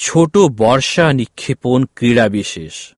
ছোট বর্ষা নিক্ষেপণ ক্রীড়াবিশেষ।